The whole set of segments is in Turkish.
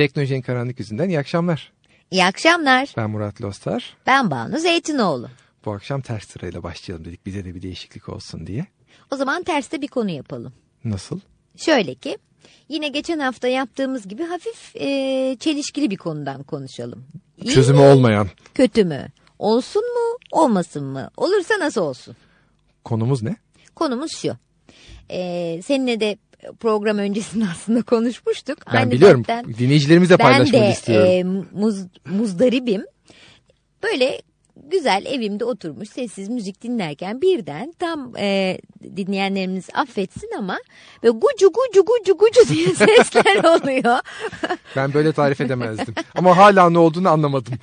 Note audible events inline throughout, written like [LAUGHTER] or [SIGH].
Teknolojinin karanlık yüzünden iyi akşamlar. İyi akşamlar. Ben Murat Lostar. Ben Banu Zeytinoğlu. Bu akşam ters sırayla başlayalım dedik bize de bir değişiklik olsun diye. O zaman terste bir konu yapalım. Nasıl? Şöyle ki yine geçen hafta yaptığımız gibi hafif e, çelişkili bir konudan konuşalım. İyi Çözümü mi, olmayan. Kötü mü? Olsun mu? Olmasın mı? Olursa nasıl olsun? Konumuz ne? Konumuz şu. E, seninle de program öncesinde [LAUGHS] aslında konuşmuştuk. Ben Aynı biliyorum. zaten Dinleyicilerimizle ben paylaşmak de istiyorum. e, muz, muzdaribim. Böyle güzel evimde oturmuş sessiz müzik dinlerken birden tam e, dinleyenlerimiz affetsin ama böyle gucu gucu gucu gucu diye [LAUGHS] sesler oluyor. [LAUGHS] Ben böyle tarif edemezdim. Ama hala ne olduğunu anlamadım.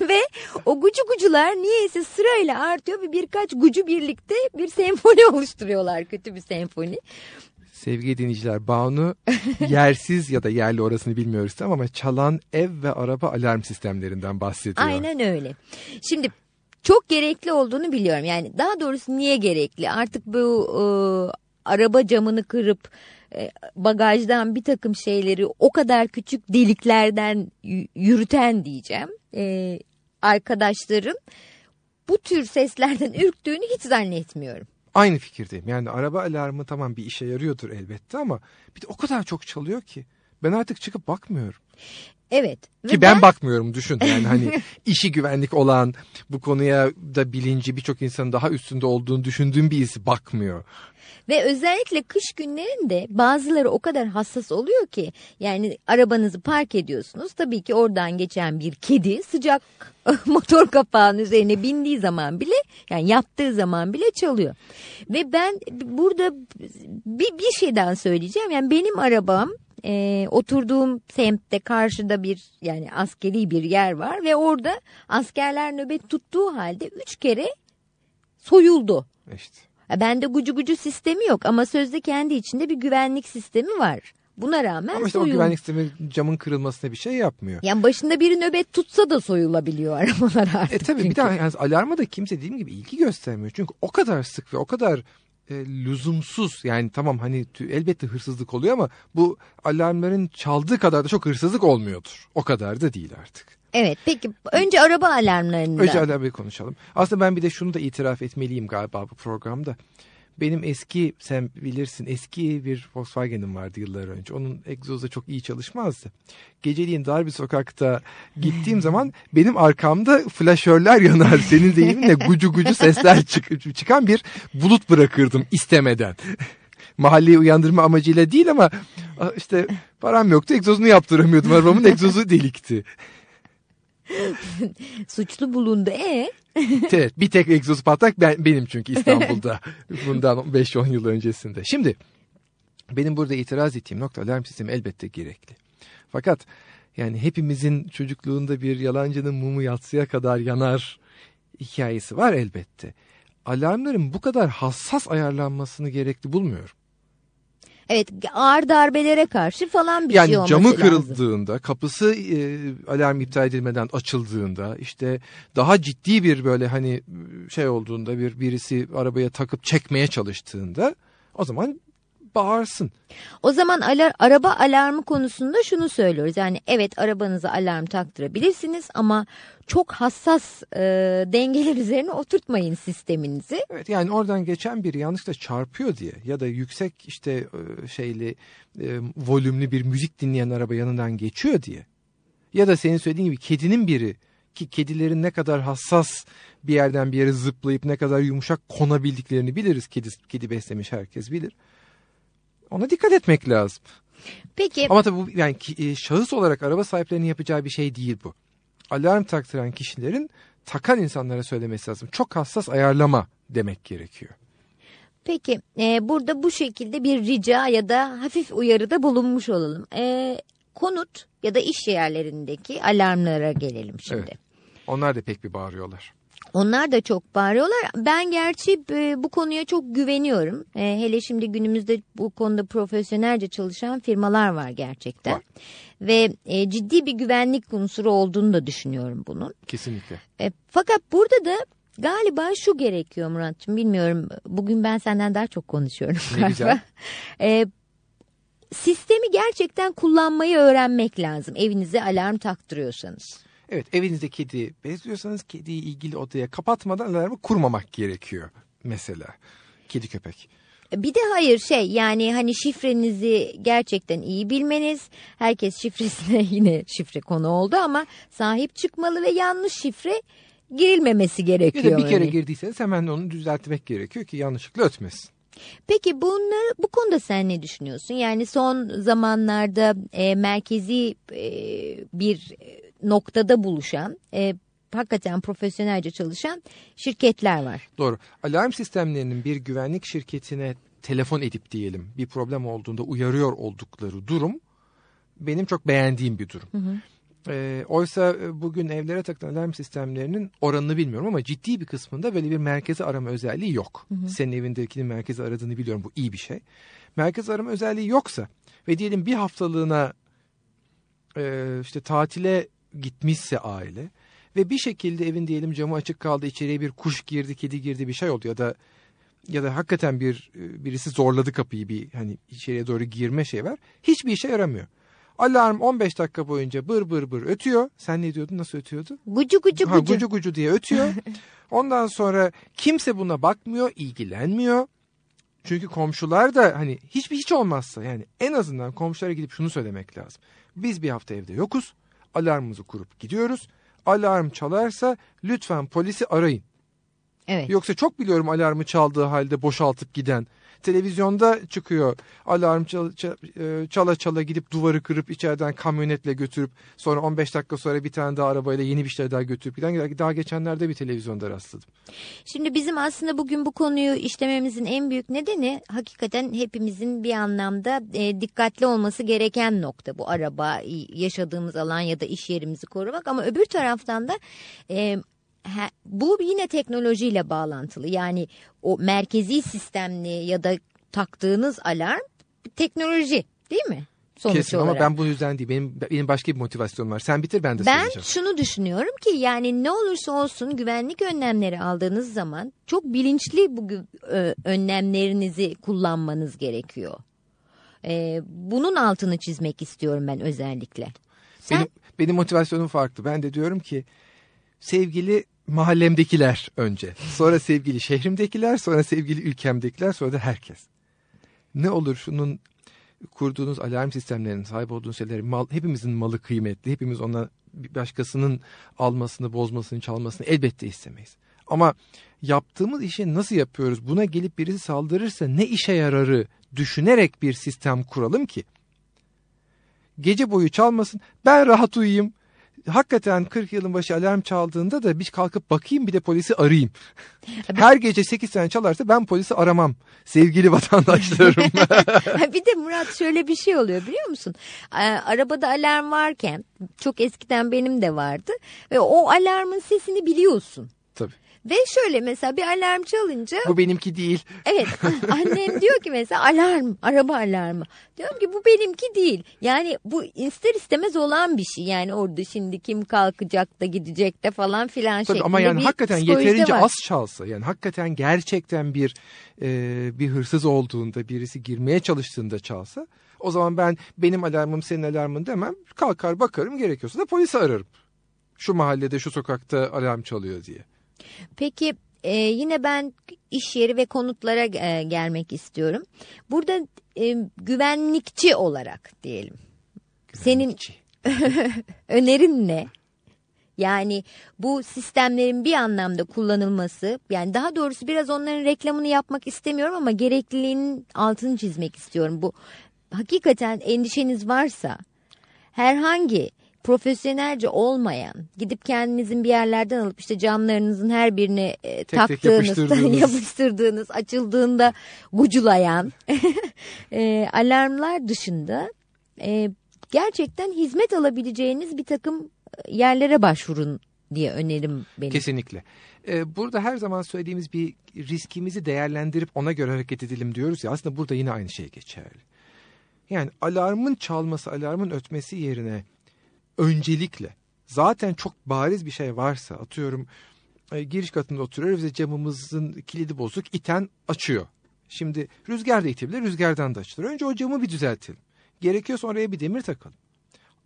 Ve o gucu gucular niyeyse sırayla artıyor ve birkaç gucu birlikte bir senfoni oluşturuyorlar. Kötü bir senfoni. Sevgili dinleyiciler Banu [LAUGHS] yersiz ya da yerli orasını bilmiyoruz tamam ama çalan ev ve araba alarm sistemlerinden bahsediyor. Aynen öyle. Şimdi çok gerekli olduğunu biliyorum. Yani daha doğrusu niye gerekli? Artık bu e, araba camını kırıp e, bagajdan bir takım şeyleri o kadar küçük deliklerden yürüten diyeceğim. E, arkadaşların bu tür seslerden ürktüğünü hiç zannetmiyorum. Aynı fikirdeyim. Yani araba alarmı tamam bir işe yarıyordur elbette ama bir de o kadar çok çalıyor ki ben artık çıkıp bakmıyorum. Evet. ve Ki ben bakmıyorum düşün. Yani hani [LAUGHS] işi güvenlik olan bu konuya da bilinci birçok insanın daha üstünde olduğunu düşündüğüm birisi bakmıyor. Ve özellikle kış günlerinde bazıları o kadar hassas oluyor ki yani arabanızı park ediyorsunuz. Tabii ki oradan geçen bir kedi sıcak [LAUGHS] motor kapağının üzerine bindiği zaman bile yani yattığı zaman bile çalıyor. Ve ben burada bir, bir şeyden söyleyeceğim. Yani benim arabam e, oturduğum semtte karşıda bir yani askeri bir yer var ve orada askerler nöbet tuttuğu halde üç kere soyuldu. İşte. Bende gucu gucu sistemi yok ama sözde kendi içinde bir güvenlik sistemi var. Buna rağmen Ama işte o soyul- güvenlik sistemi camın kırılmasına bir şey yapmıyor. Yani başında biri nöbet tutsa da soyulabiliyor [LAUGHS] arabalar artık. E tabii bir çünkü. daha yani alarma da kimse dediğim gibi ilgi göstermiyor. Çünkü o kadar sık ve o kadar e, lüzumsuz yani tamam hani elbette hırsızlık oluyor ama bu alarmların çaldığı kadar da çok hırsızlık olmuyordur. O kadar da değil artık. Evet peki önce araba alarmlarında. Önce alarmı konuşalım. Aslında ben bir de şunu da itiraf etmeliyim galiba bu programda. Benim eski sen bilirsin eski bir Volkswagen'im vardı yıllar önce. Onun egzozu çok iyi çalışmazdı. Geceliğin dar bir sokakta gittiğim [LAUGHS] zaman benim arkamda flaşörler yanar. Senin deyiminle gucu gucu sesler çık- çıkan bir bulut bırakırdım istemeden. [LAUGHS] Mahalleyi uyandırma amacıyla değil ama işte param yoktu egzozunu yaptıramıyordum. Arabamın egzozu delikti. [LAUGHS] Suçlu bulundu. E [LAUGHS] Evet bir tek egzoz patlak ben, benim çünkü İstanbul'da [LAUGHS] bundan 5-10 yıl öncesinde. Şimdi benim burada itiraz ettiğim nokta alarm sistemi elbette gerekli. Fakat yani hepimizin çocukluğunda bir yalancının mumu yatsıya kadar yanar hikayesi var elbette. Alarmların bu kadar hassas ayarlanmasını gerekli bulmuyorum. Evet ağır darbelere karşı falan bir yani şey olması camı lazım. kırıldığında, kapısı e, alarm iptal edilmeden açıldığında, işte daha ciddi bir böyle hani şey olduğunda bir birisi arabaya takıp çekmeye çalıştığında o zaman bağırsın. O zaman alar, araba alarmı konusunda şunu söylüyoruz. Yani evet arabanıza alarm taktırabilirsiniz ama çok hassas e, dengeler [LAUGHS] üzerine oturtmayın sisteminizi. Evet yani oradan geçen biri yanlışla çarpıyor diye ya da yüksek işte e, şeyli e, volümlü bir müzik dinleyen araba yanından geçiyor diye ya da senin söylediğin gibi kedinin biri ki kedilerin ne kadar hassas bir yerden bir yere zıplayıp ne kadar yumuşak konabildiklerini biliriz. Kedi, kedi beslemiş herkes bilir. Ona dikkat etmek lazım. Peki Ama tabii bu yani ki- e, şahıs olarak araba sahiplerinin yapacağı bir şey değil bu. Alarm taktıran kişilerin takan insanlara söylemesi lazım. Çok hassas ayarlama demek gerekiyor. Peki e, burada bu şekilde bir rica ya da hafif uyarıda bulunmuş olalım. E, konut ya da iş yerlerindeki alarmlara gelelim şimdi. Evet. Onlar da pek bir bağırıyorlar. Onlar da çok bağırıyorlar. Ben gerçi e, bu konuya çok güveniyorum. E, hele şimdi günümüzde bu konuda profesyonelce çalışan firmalar var gerçekten. Var. Ve e, ciddi bir güvenlik unsuru olduğunu da düşünüyorum bunun. Kesinlikle. Fakat burada da galiba şu gerekiyor Muratçım bilmiyorum. Bugün ben senden daha çok konuşuyorum Ne galiba. güzel. [LAUGHS] E, sistemi gerçekten kullanmayı öğrenmek lazım. Evinize alarm taktırıyorsanız. Evet evinizde kedi besliyorsanız kediyi ilgili odaya kapatmadan alarmı kurmamak gerekiyor mesela. Kedi köpek. Bir de hayır şey yani hani şifrenizi gerçekten iyi bilmeniz. Herkes şifresine [LAUGHS] yine şifre konu oldu ama sahip çıkmalı ve yanlış şifre girilmemesi Ya gerekiyor. da bir kere hani. girdiyseniz hemen onu düzeltmek gerekiyor ki yanlışlıkla ötmesin. Peki bunları bu konuda sen ne düşünüyorsun? Yani son zamanlarda e, merkezi e, bir noktada buluşan e, hakikaten profesyonelce çalışan şirketler var. Doğru. Alarm sistemlerinin bir güvenlik şirketine telefon edip diyelim bir problem olduğunda uyarıyor oldukları durum benim çok beğendiğim bir durum. Ee, oysa e, bugün evlere takılan alarm sistemlerinin oranını bilmiyorum ama ciddi bir kısmında böyle bir merkezi arama özelliği yok. Senin evindekinin merkezi aradığını biliyorum bu iyi bir şey. Merkez arama özelliği yoksa ve diyelim bir haftalığına e, işte tatile gitmişse aile ve bir şekilde evin diyelim camı açık kaldı içeriye bir kuş girdi kedi girdi bir şey oldu ya da ya da hakikaten bir e, birisi zorladı kapıyı bir hani içeriye doğru girme şey var hiçbir işe yaramıyor. Alarm 15 dakika boyunca bır bır bır ötüyor. Sen ne diyordun? Nasıl ötüyordu? Gucu gucu Ha, gucu. gucu gucu diye ötüyor. [LAUGHS] Ondan sonra kimse buna bakmıyor, ilgilenmiyor. Çünkü komşular da hani hiçbir hiç olmazsa yani en azından komşulara gidip şunu söylemek lazım. Biz bir hafta evde yokuz. Alarmımızı kurup gidiyoruz. Alarm çalarsa lütfen polisi arayın. Evet. Yoksa çok biliyorum alarmı çaldığı halde boşaltıp giden. Televizyonda çıkıyor alarm çal- çal- e, çala çala gidip duvarı kırıp içeriden kamyonetle götürüp sonra 15 dakika sonra bir tane daha arabayla yeni bir şeyler daha götürüp giden daha geçenlerde bir televizyonda rastladım. Şimdi bizim aslında bugün bu konuyu işlememizin en büyük nedeni hakikaten hepimizin bir anlamda e, dikkatli olması gereken nokta bu araba, yaşadığımız alan ya da iş yerimizi korumak ama öbür taraftan da e, he- bu yine teknolojiyle bağlantılı. Yani o merkezi sistemli ya da taktığınız alarm teknoloji değil mi? Sonuç Kesin olarak. ama ben bu yüzden değil. Benim, benim başka bir motivasyonum var. Sen bitir ben de Ben söyleyeceğim. şunu düşünüyorum ki yani ne olursa olsun güvenlik önlemleri aldığınız zaman çok bilinçli bu ö- önlemlerinizi kullanmanız gerekiyor. Ee, bunun altını çizmek istiyorum ben özellikle. Sen Benim, benim motivasyonum farklı. Ben de diyorum ki sevgili mahallemdekiler önce. Sonra sevgili şehrimdekiler, sonra sevgili ülkemdekiler, sonra da herkes. Ne olur şunun kurduğunuz alarm sistemlerinin sahip olduğunuz şeyleri mal, hepimizin malı kıymetli. Hepimiz ona bir başkasının almasını, bozmasını, çalmasını elbette istemeyiz. Ama yaptığımız işi nasıl yapıyoruz? Buna gelip birisi saldırırsa ne işe yararı düşünerek bir sistem kuralım ki gece boyu çalmasın. Ben rahat uyuyayım. Hakikaten 40 yılın başı alarm çaldığında da bir kalkıp bakayım bir de polisi arayayım. [LAUGHS] Her gece 8 tane çalarsa ben polisi aramam. Sevgili vatandaşlarım. [LAUGHS] bir de Murat şöyle bir şey oluyor biliyor musun? Ee, arabada alarm varken çok eskiden benim de vardı ve o alarmın sesini biliyorsun. Tabii. Ve şöyle mesela bir alarm çalınca Bu benimki değil. Evet [LAUGHS] annem diyor ki mesela alarm araba alarmı. Diyorum ki bu benimki değil. Yani bu ister istemez olan bir şey. Yani orada şimdi kim kalkacak da gidecek de falan filan Tabii şeklinde ama yani hakikaten yeterince var. az çalsa yani hakikaten gerçekten bir e, bir hırsız olduğunda birisi girmeye çalıştığında çalsa o zaman ben benim alarmım senin alarmın demem kalkar bakarım gerekiyorsa da polisi ararım. Şu mahallede şu sokakta alarm çalıyor diye. Peki e, yine ben iş yeri ve konutlara e, gelmek istiyorum. Burada e, güvenlikçi olarak diyelim. Senin Güvenlikçi. [LAUGHS] önerin ne? Yani bu sistemlerin bir anlamda kullanılması yani daha doğrusu biraz onların reklamını yapmak istemiyorum ama gerekliliğinin altını çizmek istiyorum. Bu hakikaten endişeniz varsa herhangi profesyonelce olmayan gidip kendinizin bir yerlerden alıp işte camlarınızın her birine e, tek taktığınız [LAUGHS] yapıştırdığınız. yapıştırdığınız açıldığında guculayan [LAUGHS] e, alarmlar dışında e, gerçekten hizmet alabileceğiniz bir takım e, yerlere başvurun diye önerim benim. Kesinlikle. Ee, burada her zaman söylediğimiz bir riskimizi değerlendirip ona göre hareket edelim diyoruz ya aslında burada yine aynı şey geçerli. Yani alarmın çalması, alarmın ötmesi yerine öncelikle zaten çok bariz bir şey varsa atıyorum e, giriş katında oturuyoruz ve camımızın kilidi bozuk iten açıyor. Şimdi rüzgar da itebilir rüzgardan da açılır. Önce o camı bir düzeltelim. Gerekiyorsa oraya bir demir takalım.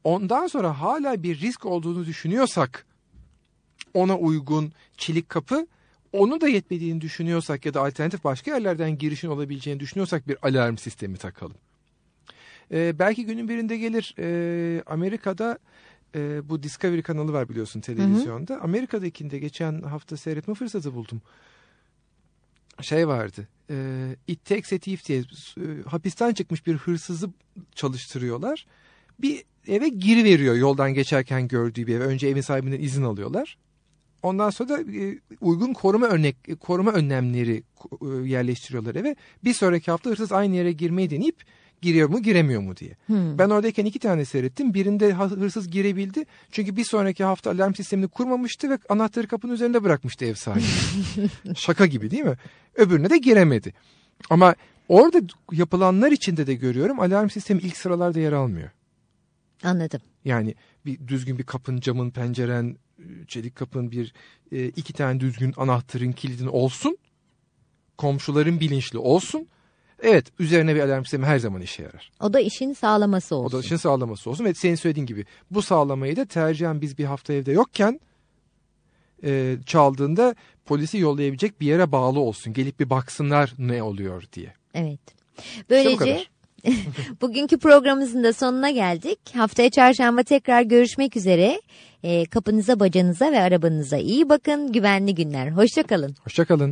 Ondan sonra hala bir risk olduğunu düşünüyorsak ona uygun çelik kapı onu da yetmediğini düşünüyorsak ya da alternatif başka yerlerden girişin olabileceğini düşünüyorsak bir alarm sistemi takalım. Ee, belki günün birinde gelir e, Amerika'da e, bu Discovery kanalı var biliyorsun televizyonda. Amerika'dakinde geçen hafta seyretme fırsatı buldum. Şey vardı. E, It Takes a Thief diye e, hapisten çıkmış bir hırsızı çalıştırıyorlar. Bir eve giri veriyor yoldan geçerken gördüğü bir eve. Önce evin sahibinden izin alıyorlar. Ondan sonra da e, uygun koruma örnek koruma önlemleri e, yerleştiriyorlar eve. Bir sonraki hafta hırsız aynı yere girmeyi deneyip giriyor mu giremiyor mu diye. Hmm. Ben oradayken iki tane seyrettim. Birinde hırsız girebildi. Çünkü bir sonraki hafta alarm sistemini kurmamıştı ve anahtarı kapının üzerinde bırakmıştı ev sahibi. [LAUGHS] Şaka gibi değil mi? Öbürüne de giremedi. Ama orada yapılanlar içinde de görüyorum alarm sistemi ilk sıralarda yer almıyor. Anladım. Yani bir düzgün bir kapın, camın, penceren, çelik kapın bir e, iki tane düzgün anahtarın kilidin olsun. Komşuların bilinçli olsun. Evet üzerine bir alarm sistemi her zaman işe yarar. O da işin sağlaması O olsun. da işin sağlaması olsun. Ve senin söylediğin gibi bu sağlamayı da tercihen biz bir hafta evde yokken e, çaldığında polisi yollayabilecek bir yere bağlı olsun. Gelip bir baksınlar ne oluyor diye. Evet. İşte bu Böylece [LAUGHS] bugünkü programımızın da sonuna geldik. Haftaya çarşamba tekrar görüşmek üzere. Ee, kapınıza, bacanıza ve arabanıza iyi bakın. Güvenli günler. Hoşçakalın. Hoşçakalın.